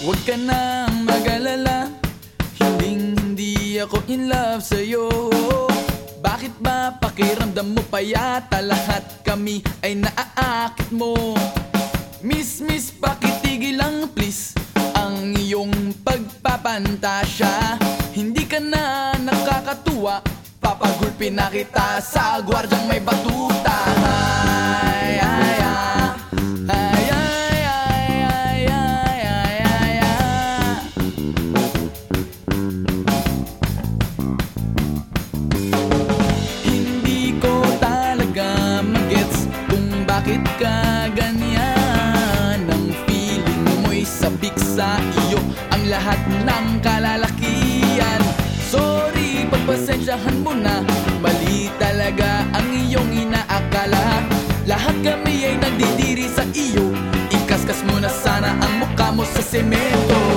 ka nang mag-alala hindi ako in love sa'yo. Bakit ba pakiramdam mo pa yata Lahat kami ay naaakit mo? Miss, miss, pakitigil lang please Ang iyong pagpapantasya. Hindi ka na nakakatuwa Papagulpin na kita sa gwardyang may batuta. ay. Bakit ka ganyan. Ang feeling mo'y sabik sa iyo. Ang lahat ng kalalakian Sorry, pagpasensyahan mo na. Mali talaga ang iyong inaakala. Lahat kami ay nagdidiri sa iyo. Ikaskas mo na sana ang mukha mo sa semento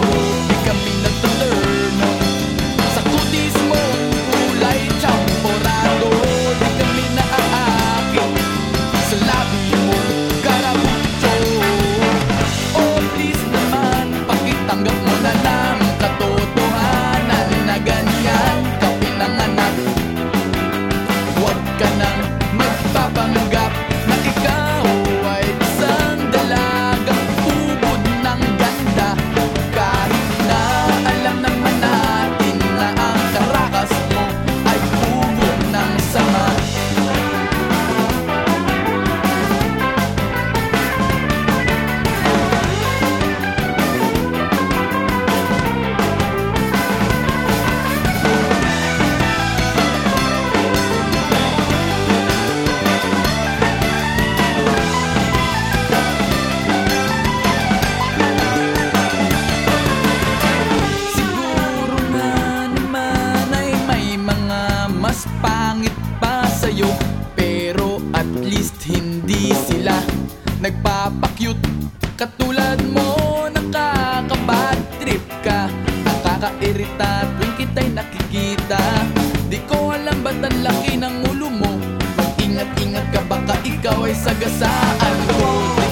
mas pangit pa sa'yo Pero at least hindi sila nagpapakyut Katulad mo nakakabad trip ka. Nakakairita tuwing kita'y nakikita. Di ko alam ba't ang laki ng ulo mo. Mag-ingat-ingat ka baka ikaw ay sagasaan